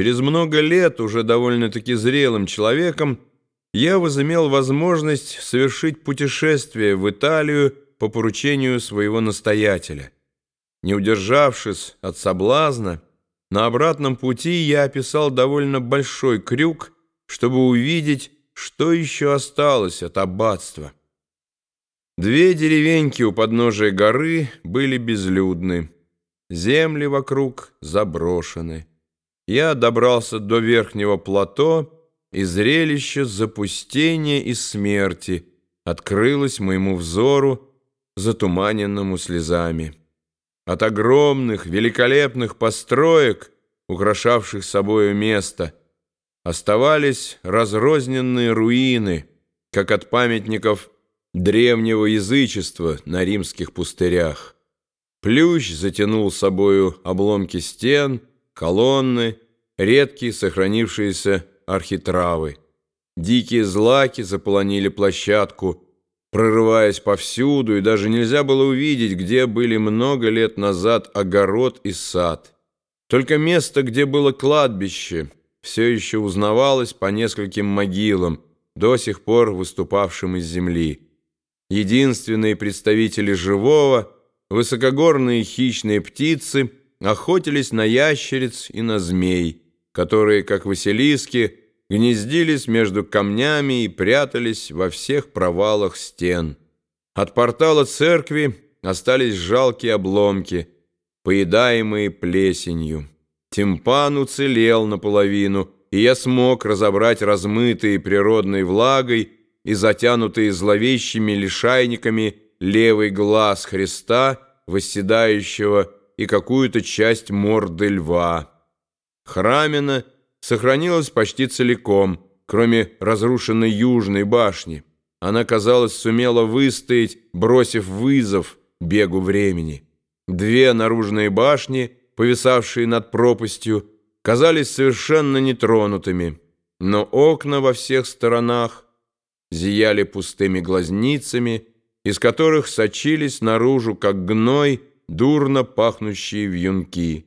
Через много лет, уже довольно-таки зрелым человеком, я возымел возможность совершить путешествие в Италию по поручению своего настоятеля. Не удержавшись от соблазна, на обратном пути я описал довольно большой крюк, чтобы увидеть, что еще осталось от аббатства. Две деревеньки у подножия горы были безлюдны, земли вокруг заброшены. Я добрался до верхнего плато, и зрелище запустения и смерти открылось моему взору, затуманенному слезами. От огромных, великолепных построек, украшавших собою место, оставались разрозненные руины, как от памятников древнего язычества на римских пустырях. Плющ затянул собою обломки стен, колонны, редкие сохранившиеся архитравы. Дикие злаки заполонили площадку, прорываясь повсюду, и даже нельзя было увидеть, где были много лет назад огород и сад. Только место, где было кладбище, все еще узнавалось по нескольким могилам, до сих пор выступавшим из земли. Единственные представители живого, высокогорные хищные птицы охотились на ящериц и на змей, которые, как василиски, гнездились между камнями и прятались во всех провалах стен. От портала церкви остались жалкие обломки, поедаемые плесенью. Тимпан уцелел наполовину, и я смог разобрать размытые природной влагой и затянутые зловещими лишайниками левый глаз Христа, восседающего, и какую-то часть морды льва. Храмина — сохранилась почти целиком, кроме разрушенной южной башни. Она, казалось, сумела выстоять, бросив вызов бегу времени. Две наружные башни, повисавшие над пропастью, казались совершенно нетронутыми, но окна во всех сторонах зияли пустыми глазницами, из которых сочились наружу, как гной, дурно пахнущие вьюнки.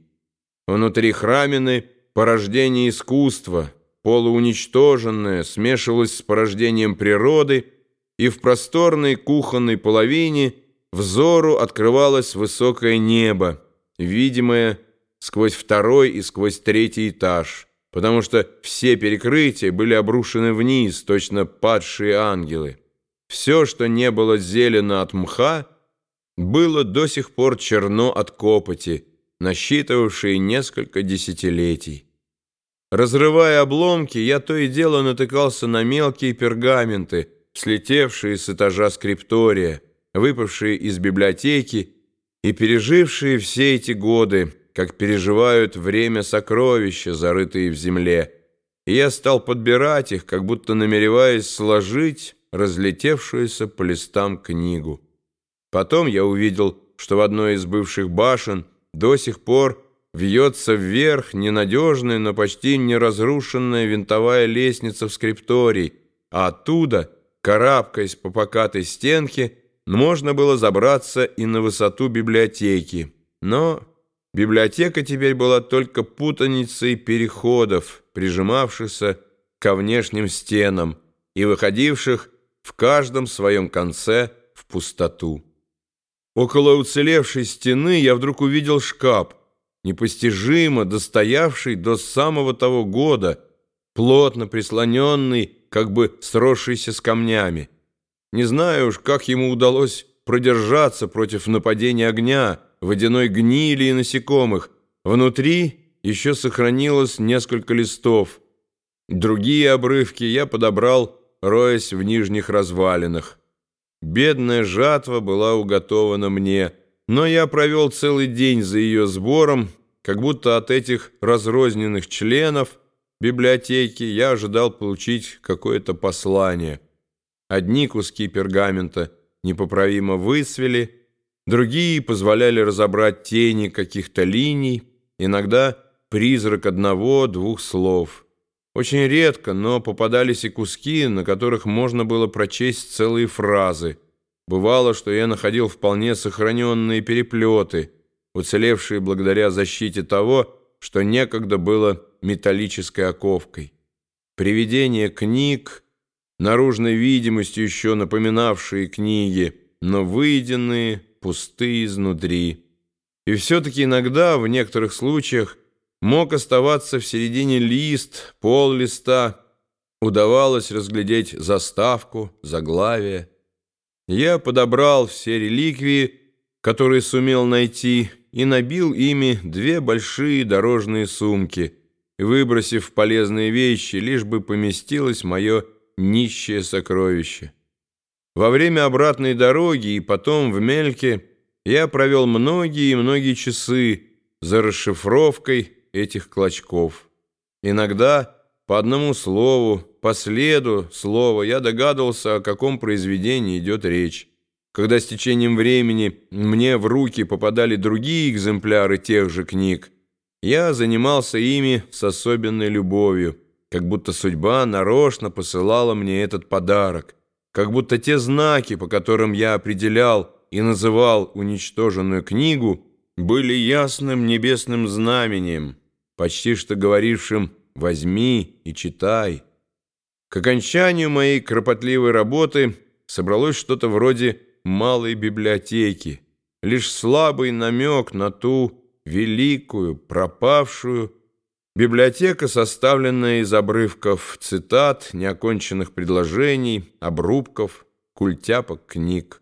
Внутри храмины порождение искусства, полууничтоженное, смешивалось с порождением природы, и в просторной кухонной половине взору открывалось высокое небо, видимое сквозь второй и сквозь третий этаж, потому что все перекрытия были обрушены вниз, точно падшие ангелы. Все, что не было зелено от мха, было до сих пор черно от копоти, насчитывавшие несколько десятилетий. Разрывая обломки, я то и дело натыкался на мелкие пергаменты, слетевшие с этажа скриптория, выпавшие из библиотеки и пережившие все эти годы, как переживают время сокровища, зарытые в земле. И я стал подбирать их, как будто намереваясь сложить разлетевшуюся по листам книгу. Потом я увидел, что в одной из бывших башен до сих пор вьется вверх ненадежная, но почти неразрушенная винтовая лестница в скрипторий, а оттуда, карабкаясь по покатой стенке, можно было забраться и на высоту библиотеки. Но библиотека теперь была только путаницей переходов, прижимавшихся ко внешним стенам и выходивших в каждом своем конце в пустоту. Около уцелевшей стены я вдруг увидел шкаф, непостижимо достоявший до самого того года, плотно прислоненный, как бы сросшийся с камнями. Не знаю уж, как ему удалось продержаться против нападения огня, водяной гнили и насекомых. Внутри еще сохранилось несколько листов. Другие обрывки я подобрал, роясь в нижних развалинах. Бедная жатва была уготована мне, но я провел целый день за ее сбором, как будто от этих разрозненных членов библиотеки я ожидал получить какое-то послание. Одни куски пергамента непоправимо высвели, другие позволяли разобрать тени каких-то линий, иногда призрак одного-двух слов. Очень редко, но попадались и куски, на которых можно было прочесть целые фразы. Бывало, что я находил вполне сохраненные переплеты, уцелевшие благодаря защите того, что некогда было металлической оковкой. Приведение книг, наружной видимостью еще напоминавшие книги, но выеденные, пустые изнутри. И все-таки иногда, в некоторых случаях, мог оставаться в середине лист, пол листа, удавалось разглядеть заставку, заглавие. Я подобрал все реликвии, которые сумел найти, и набил ими две большие дорожные сумки, выбросив полезные вещи, лишь бы поместилось мое нищее сокровище. Во время обратной дороги и потом в Мельке я провел многие и многие часы за расшифровкой этих клочков. Иногда по одному слову, по следу слова я догадывался, о каком произведении идет речь. Когда с течением времени мне в руки попадали другие экземпляры тех же книг, я занимался ими с особенной любовью, как будто судьба нарочно посылала мне этот подарок, как будто те знаки, по которым я определял и называл уничтоженную книгу, были ясным небесным знамением, почти что говорившим «возьми и читай». К окончанию моей кропотливой работы собралось что-то вроде малой библиотеки, лишь слабый намек на ту великую, пропавшую, библиотека, составленная из обрывков цитат, неоконченных предложений, обрубков, культяпок книг.